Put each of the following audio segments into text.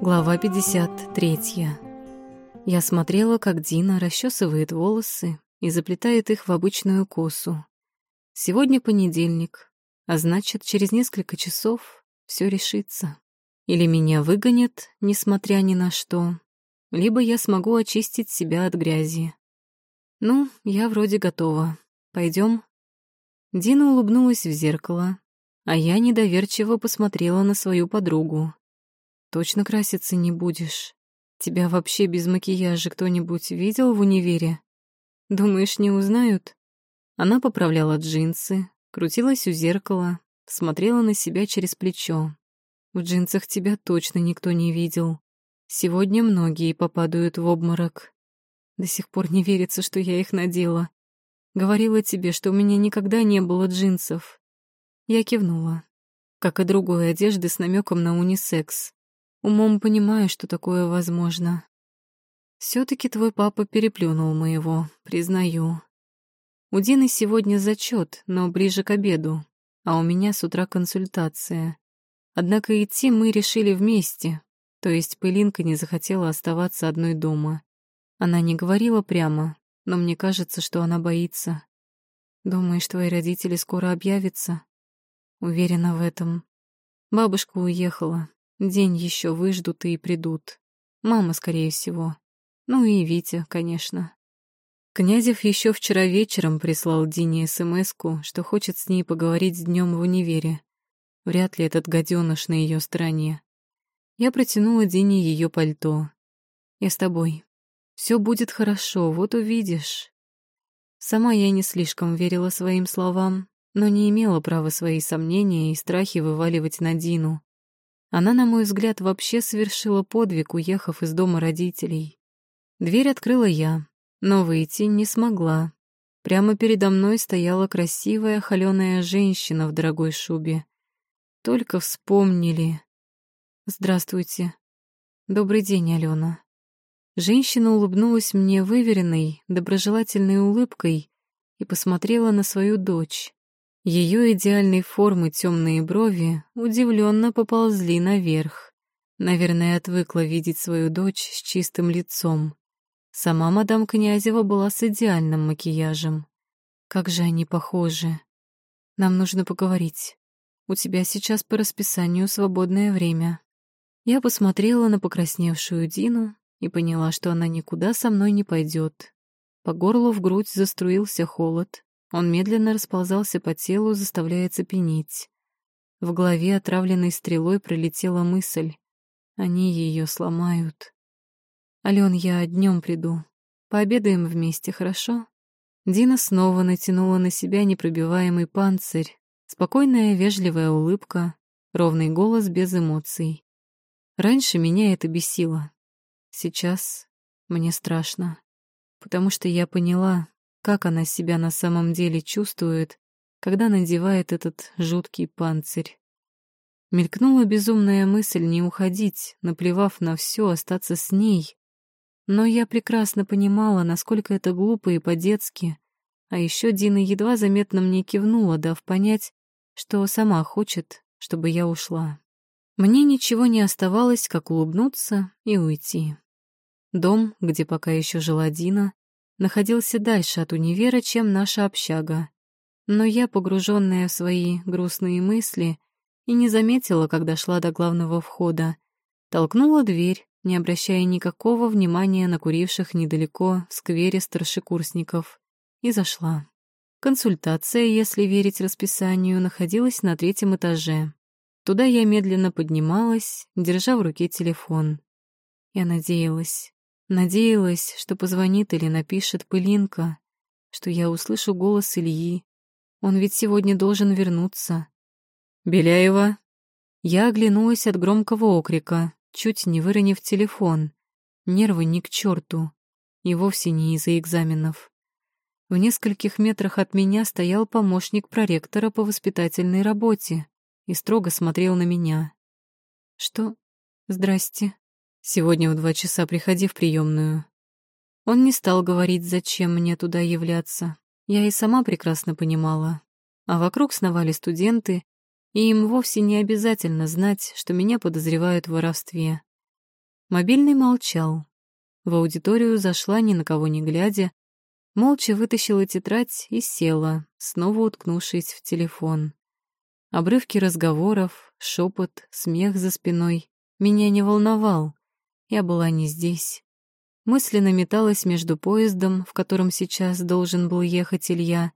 Глава 53. Я смотрела, как Дина расчесывает волосы и заплетает их в обычную косу. Сегодня понедельник, а значит, через несколько часов все решится. Или меня выгонят, несмотря ни на что, либо я смогу очистить себя от грязи. Ну, я вроде готова. Пойдем. Дина улыбнулась в зеркало, а я недоверчиво посмотрела на свою подругу. Точно краситься не будешь? Тебя вообще без макияжа кто-нибудь видел в универе? Думаешь, не узнают? Она поправляла джинсы, крутилась у зеркала, смотрела на себя через плечо. В джинсах тебя точно никто не видел. Сегодня многие попадают в обморок. До сих пор не верится, что я их надела. Говорила тебе, что у меня никогда не было джинсов. Я кивнула. Как и другой одежды с намеком на унисекс. Умом понимаю, что такое возможно. все таки твой папа переплюнул моего, признаю. У Дины сегодня зачет, но ближе к обеду, а у меня с утра консультация. Однако идти мы решили вместе, то есть Пылинка не захотела оставаться одной дома. Она не говорила прямо, но мне кажется, что она боится. Думаешь, твои родители скоро объявятся? Уверена в этом. Бабушка уехала, День еще выждут и придут. Мама, скорее всего. Ну и Витя, конечно. Князев еще вчера вечером прислал Дине смс что хочет с ней поговорить днем в универе. Вряд ли этот гаденыш на ее стороне. Я протянула Дине ее пальто. «Я с тобой. Все будет хорошо, вот увидишь». Сама я не слишком верила своим словам, но не имела права свои сомнения и страхи вываливать на Дину. Она, на мой взгляд, вообще совершила подвиг, уехав из дома родителей. Дверь открыла я, но выйти не смогла. Прямо передо мной стояла красивая холеная женщина в дорогой шубе. Только вспомнили. «Здравствуйте. Добрый день, Алена». Женщина улыбнулась мне выверенной, доброжелательной улыбкой и посмотрела на свою дочь. Ее идеальной формы темные брови удивленно поползли наверх. Наверное, отвыкла видеть свою дочь с чистым лицом. Сама мадам Князева была с идеальным макияжем. Как же они похожи. Нам нужно поговорить. У тебя сейчас по расписанию свободное время. Я посмотрела на покрасневшую Дину и поняла, что она никуда со мной не пойдет. По горлу в грудь заструился холод, он медленно расползался по телу, заставляя цепенеть. В голове отравленной стрелой пролетела мысль. Они ее сломают. «Ален, я днем приду. Пообедаем вместе, хорошо?» Дина снова натянула на себя непробиваемый панцирь. Спокойная, вежливая улыбка, ровный голос без эмоций. Раньше меня это бесило. Сейчас мне страшно, потому что я поняла, как она себя на самом деле чувствует, когда надевает этот жуткий панцирь. Мелькнула безумная мысль не уходить, наплевав на все, остаться с ней. Но я прекрасно понимала, насколько это глупо и по-детски. А еще Дина едва заметно мне кивнула, дав понять, что сама хочет, чтобы я ушла. Мне ничего не оставалось, как улыбнуться и уйти. Дом, где пока еще жила Дина, находился дальше от универа, чем наша общага. Но я, погруженная в свои грустные мысли, и не заметила, когда шла до главного входа. Толкнула дверь, не обращая никакого внимания на куривших недалеко в сквере старшекурсников, и зашла. Консультация, если верить расписанию, находилась на третьем этаже. Туда я медленно поднималась, держа в руке телефон. Я надеялась, Надеялась, что позвонит или напишет Пылинка, что я услышу голос Ильи. Он ведь сегодня должен вернуться. «Беляева?» Я оглянулась от громкого окрика, чуть не выронив телефон. Нервы ни к черту. И вовсе не из-за экзаменов. В нескольких метрах от меня стоял помощник проректора по воспитательной работе и строго смотрел на меня. «Что? Здрасте». Сегодня в два часа приходи в приемную. Он не стал говорить, зачем мне туда являться. Я и сама прекрасно понимала. А вокруг сновали студенты, и им вовсе не обязательно знать, что меня подозревают в воровстве. Мобильный молчал. В аудиторию зашла, ни на кого не глядя, молча вытащила тетрадь и села, снова уткнувшись в телефон. Обрывки разговоров, шепот, смех за спиной меня не волновал. Я была не здесь. Мысленно металась между поездом, в котором сейчас должен был ехать Илья,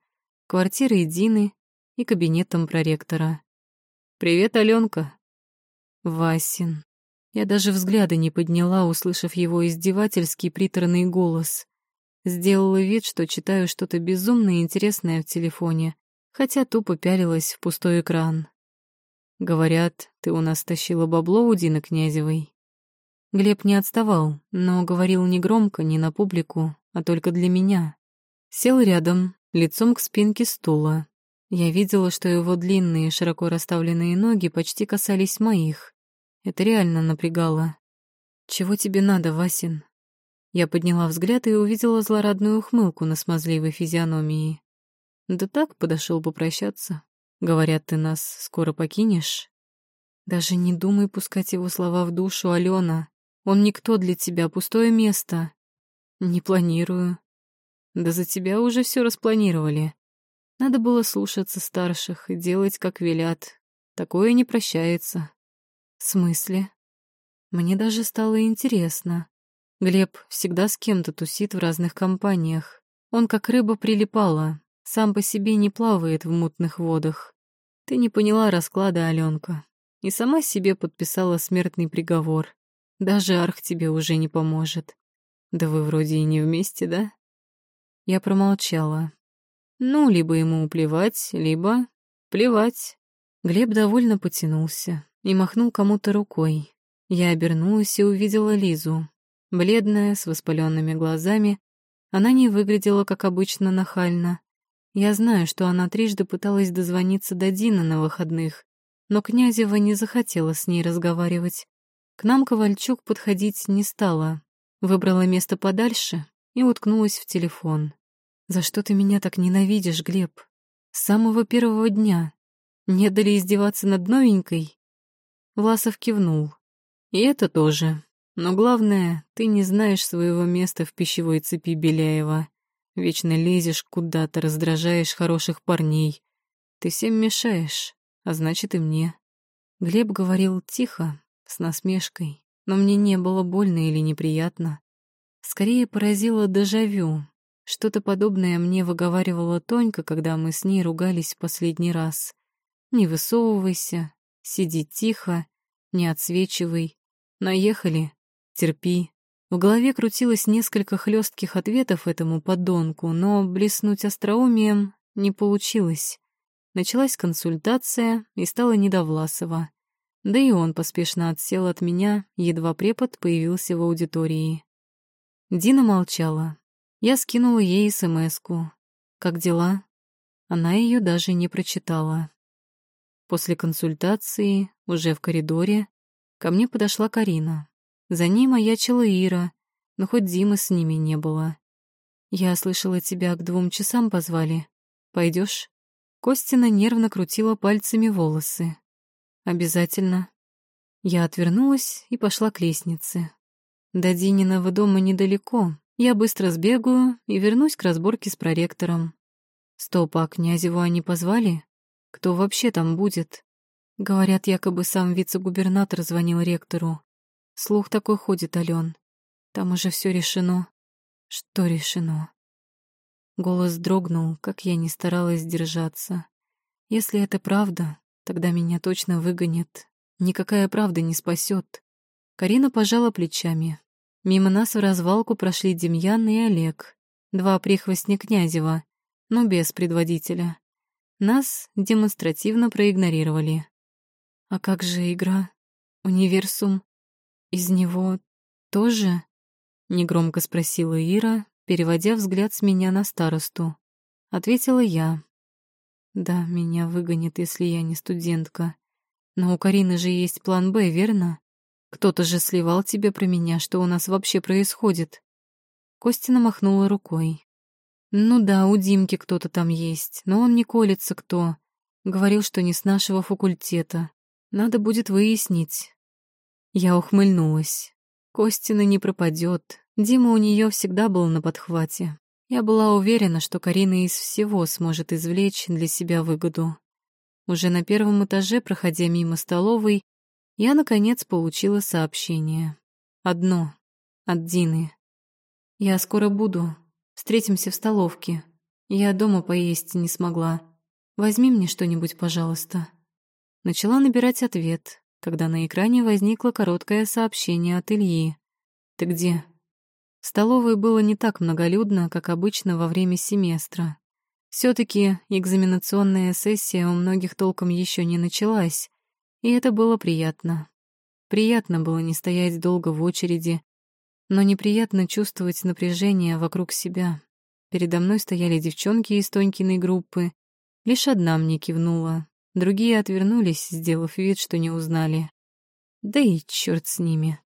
квартирой Дины и кабинетом проректора. «Привет, Аленка!» Васин. Я даже взгляда не подняла, услышав его издевательский приторный голос. Сделала вид, что читаю что-то безумно интересное в телефоне, хотя тупо пялилась в пустой экран. Говорят, ты у нас тащила бабло у Дины Князевой. Глеб не отставал, но говорил не громко, не на публику, а только для меня. Сел рядом, лицом к спинке стула. Я видела, что его длинные, широко расставленные ноги почти касались моих. Это реально напрягало. «Чего тебе надо, Васин?» Я подняла взгляд и увидела злорадную ухмылку на смазливой физиономии. «Да так, подошел попрощаться. Говорят, ты нас скоро покинешь?» «Даже не думай пускать его слова в душу, Алена. Он никто для тебя, пустое место. Не планирую. Да за тебя уже все распланировали. Надо было слушаться старших и делать, как велят. Такое не прощается. В смысле? Мне даже стало интересно. Глеб всегда с кем-то тусит в разных компаниях. Он как рыба прилипала, сам по себе не плавает в мутных водах. Ты не поняла расклада, Аленка, и сама себе подписала смертный приговор. Даже Арх тебе уже не поможет. Да вы вроде и не вместе, да? Я промолчала. Ну, либо ему плевать, либо плевать. Глеб довольно потянулся и махнул кому-то рукой. Я обернулась и увидела Лизу. Бледная, с воспаленными глазами, она не выглядела, как обычно, нахально. Я знаю, что она трижды пыталась дозвониться до Дина на выходных, но Князева не захотела с ней разговаривать. К нам Ковальчук подходить не стала, выбрала место подальше и уткнулась в телефон. «За что ты меня так ненавидишь, Глеб? С самого первого дня. Не дали издеваться над новенькой?» Власов кивнул. «И это тоже. Но главное, ты не знаешь своего места в пищевой цепи Беляева. Вечно лезешь куда-то, раздражаешь хороших парней. Ты всем мешаешь, а значит и мне». Глеб говорил тихо, с насмешкой, но мне не было больно или неприятно. Скорее поразило дежавю. Что-то подобное мне выговаривала Тонька, когда мы с ней ругались в последний раз. «Не высовывайся, сиди тихо, не отсвечивай. Наехали, терпи». В голове крутилось несколько хлестких ответов этому подонку, но блеснуть остроумием не получилось. Началась консультация, и стало не до Власова. Да и он поспешно отсел от меня, едва препод появился в аудитории. Дина молчала. Я скинула ей СМСку. «Как дела?» Она ее даже не прочитала. После консультации, уже в коридоре, ко мне подошла Карина. За ней маячила Ира, но хоть Димы с ними не было. «Я слышала, тебя к двум часам позвали. Пойдешь? Костина нервно крутила пальцами волосы. «Обязательно». Я отвернулась и пошла к лестнице. До Дининого дома недалеко. Я быстро сбегаю и вернусь к разборке с проректором. Стоп, а Князеву они позвали? Кто вообще там будет? Говорят, якобы сам вице-губернатор звонил ректору. Слух такой ходит, Ален. Там уже все решено. Что решено? Голос дрогнул, как я не старалась держаться. Если это правда, Тогда меня точно выгонят. Никакая правда не спасет. Карина пожала плечами. Мимо нас в развалку прошли Демьян и Олег, два прихвостня Князева, но без предводителя. Нас демонстративно проигнорировали. А как же игра? Универсум? Из него тоже? Негромко спросила Ира, переводя взгляд с меня на старосту. Ответила я, да, меня выгонят, если я не студентка. Но у Карины же есть план «Б», верно? Кто-то же сливал тебе про меня, что у нас вообще происходит. Костина махнула рукой. Ну да, у Димки кто-то там есть, но он не колется кто. Говорил, что не с нашего факультета. Надо будет выяснить. Я ухмыльнулась. Костина не пропадет. Дима у нее всегда был на подхвате. Я была уверена, что Карина из всего сможет извлечь для себя выгоду. Уже на первом этаже, проходя мимо столовой, я, наконец, получила сообщение. Одно. От Дины. «Я скоро буду. Встретимся в столовке. Я дома поесть не смогла. Возьми мне что-нибудь, пожалуйста». Начала набирать ответ, когда на экране возникло короткое сообщение от Ильи. «Ты где?» В столовой было не так многолюдно, как обычно во время семестра. все таки экзаменационная сессия у многих толком еще не началась, и это было приятно. Приятно было не стоять долго в очереди, но неприятно чувствовать напряжение вокруг себя. Передо мной стояли девчонки из Тонькиной группы. Лишь одна мне кивнула, Другие отвернулись, сделав вид, что не узнали. Да и черт с ними.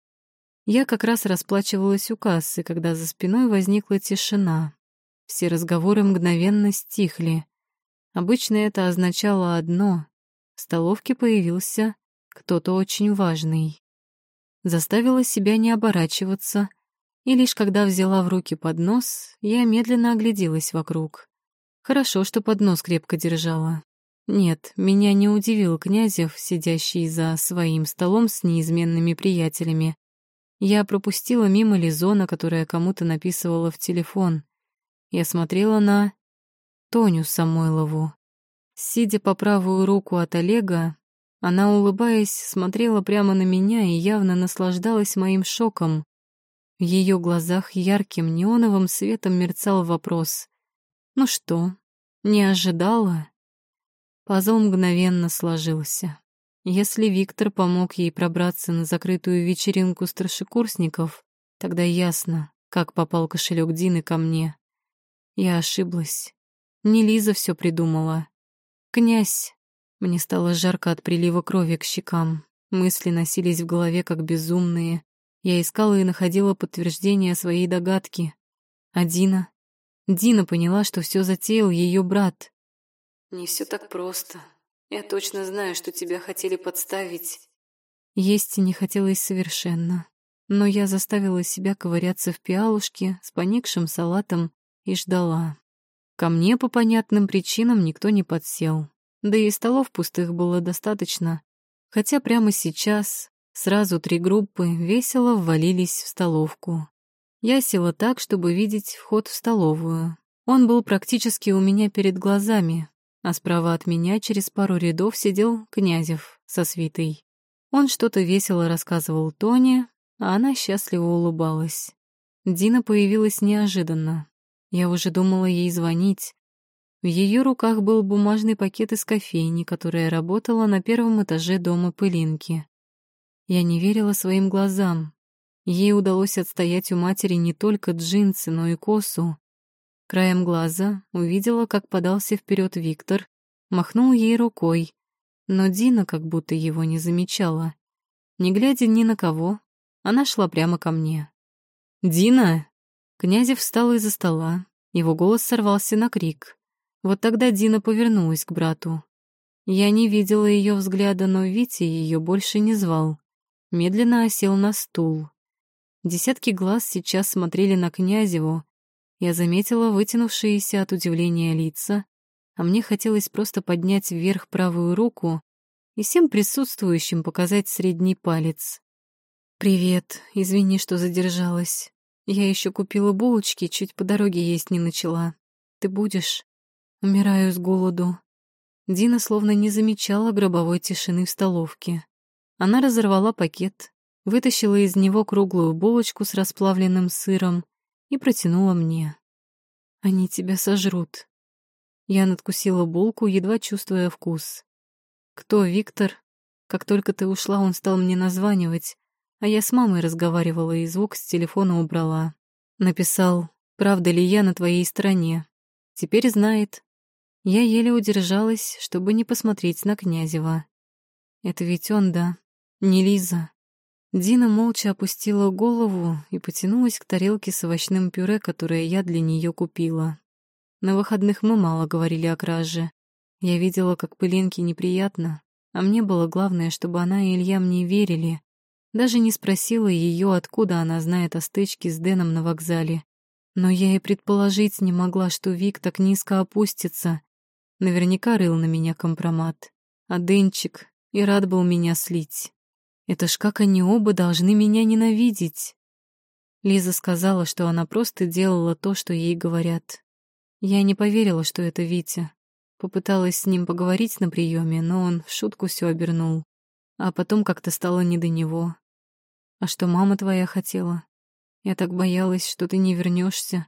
Я как раз расплачивалась у кассы, когда за спиной возникла тишина. Все разговоры мгновенно стихли. Обычно это означало одно — в столовке появился кто-то очень важный. Заставила себя не оборачиваться, и лишь когда взяла в руки поднос, я медленно огляделась вокруг. Хорошо, что поднос крепко держала. Нет, меня не удивил Князев, сидящий за своим столом с неизменными приятелями. Я пропустила мимо Лизона, которая кому-то написывала в телефон. Я смотрела на Тоню Самойлову. Сидя по правую руку от Олега, она, улыбаясь, смотрела прямо на меня и явно наслаждалась моим шоком. В ее глазах ярким неоновым светом мерцал вопрос. «Ну что, не ожидала?» Пазл мгновенно сложился. Если Виктор помог ей пробраться на закрытую вечеринку старшекурсников, тогда ясно, как попал кошелек Дины ко мне. Я ошиблась. Не Лиза все придумала. «Князь!» Мне стало жарко от прилива крови к щекам. Мысли носились в голове, как безумные. Я искала и находила подтверждение своей догадки. А Дина? Дина поняла, что все затеял ее брат. Не все так просто. Я точно знаю, что тебя хотели подставить. Есть не хотелось совершенно. Но я заставила себя ковыряться в пиалушке с поникшим салатом и ждала. Ко мне по понятным причинам никто не подсел. Да и столов пустых было достаточно. Хотя прямо сейчас сразу три группы весело ввалились в столовку. Я села так, чтобы видеть вход в столовую. Он был практически у меня перед глазами, а справа от меня через пару рядов сидел Князев со свитой. Он что-то весело рассказывал Тоне, а она счастливо улыбалась. Дина появилась неожиданно. Я уже думала ей звонить. В ее руках был бумажный пакет из кофейни, которая работала на первом этаже дома Пылинки. Я не верила своим глазам. Ей удалось отстоять у матери не только джинсы, но и косу. Краем глаза увидела, как подался вперед Виктор, махнул ей рукой, но Дина как будто его не замечала. Не глядя ни на кого, она шла прямо ко мне. «Дина!» Князев встал из-за стола, его голос сорвался на крик. Вот тогда Дина повернулась к брату. Я не видела ее взгляда, но Витя ее больше не звал. Медленно осел на стул. Десятки глаз сейчас смотрели на Князеву, я заметила вытянувшиеся от удивления лица, а мне хотелось просто поднять вверх правую руку и всем присутствующим показать средний палец. «Привет, извини, что задержалась. Я еще купила булочки, чуть по дороге есть не начала. Ты будешь? Умираю с голоду». Дина словно не замечала гробовой тишины в столовке. Она разорвала пакет, вытащила из него круглую булочку с расплавленным сыром и протянула мне. «Они тебя сожрут». Я надкусила булку, едва чувствуя вкус. «Кто Виктор?» Как только ты ушла, он стал мне названивать, а я с мамой разговаривала и звук с телефона убрала. Написал, правда ли я на твоей стороне. Теперь знает. Я еле удержалась, чтобы не посмотреть на Князева. Это ведь он, да, не Лиза. Дина молча опустила голову и потянулась к тарелке с овощным пюре, которое я для нее купила. На выходных мы мало говорили о краже. Я видела, как пылинке неприятно, а мне было главное, чтобы она и Илья мне верили. Даже не спросила ее, откуда она знает о стычке с Дэном на вокзале. Но я и предположить не могла, что Вик так низко опустится. Наверняка рыл на меня компромат. А Денчик и рад был меня слить. Это ж как они оба должны меня ненавидеть. Лиза сказала, что она просто делала то, что ей говорят. Я не поверила, что это Витя. Попыталась с ним поговорить на приеме, но он в шутку все обернул. А потом как-то стало не до него. А что мама твоя хотела? Я так боялась, что ты не вернешься.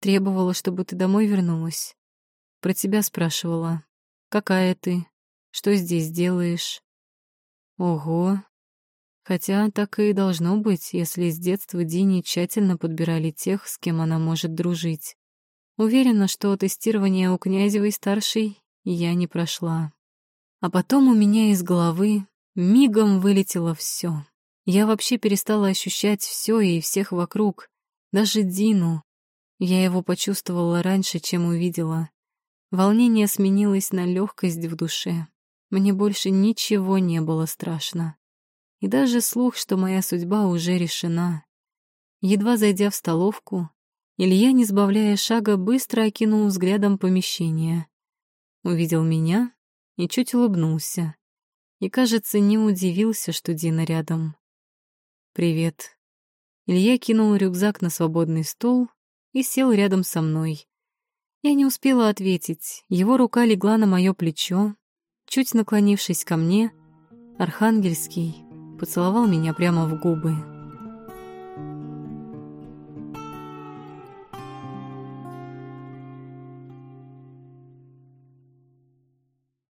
Требовала, чтобы ты домой вернулась. Про тебя спрашивала. Какая ты? Что здесь делаешь? Ого. Хотя так и должно быть, если с детства Дини тщательно подбирали тех, с кем она может дружить. Уверена, что тестирование у Князевой-старшей я не прошла. А потом у меня из головы мигом вылетело все. Я вообще перестала ощущать все и всех вокруг, даже Дину. Я его почувствовала раньше, чем увидела. Волнение сменилось на легкость в душе. Мне больше ничего не было страшно. И даже слух, что моя судьба уже решена. Едва зайдя в столовку, Илья, не сбавляя шага, быстро окинул взглядом помещение. Увидел меня и чуть улыбнулся. И, кажется, не удивился, что Дина рядом. «Привет». Илья кинул рюкзак на свободный стол и сел рядом со мной. Я не успела ответить. Его рука легла на мое плечо. Чуть наклонившись ко мне, Архангельский поцеловал меня прямо в губы.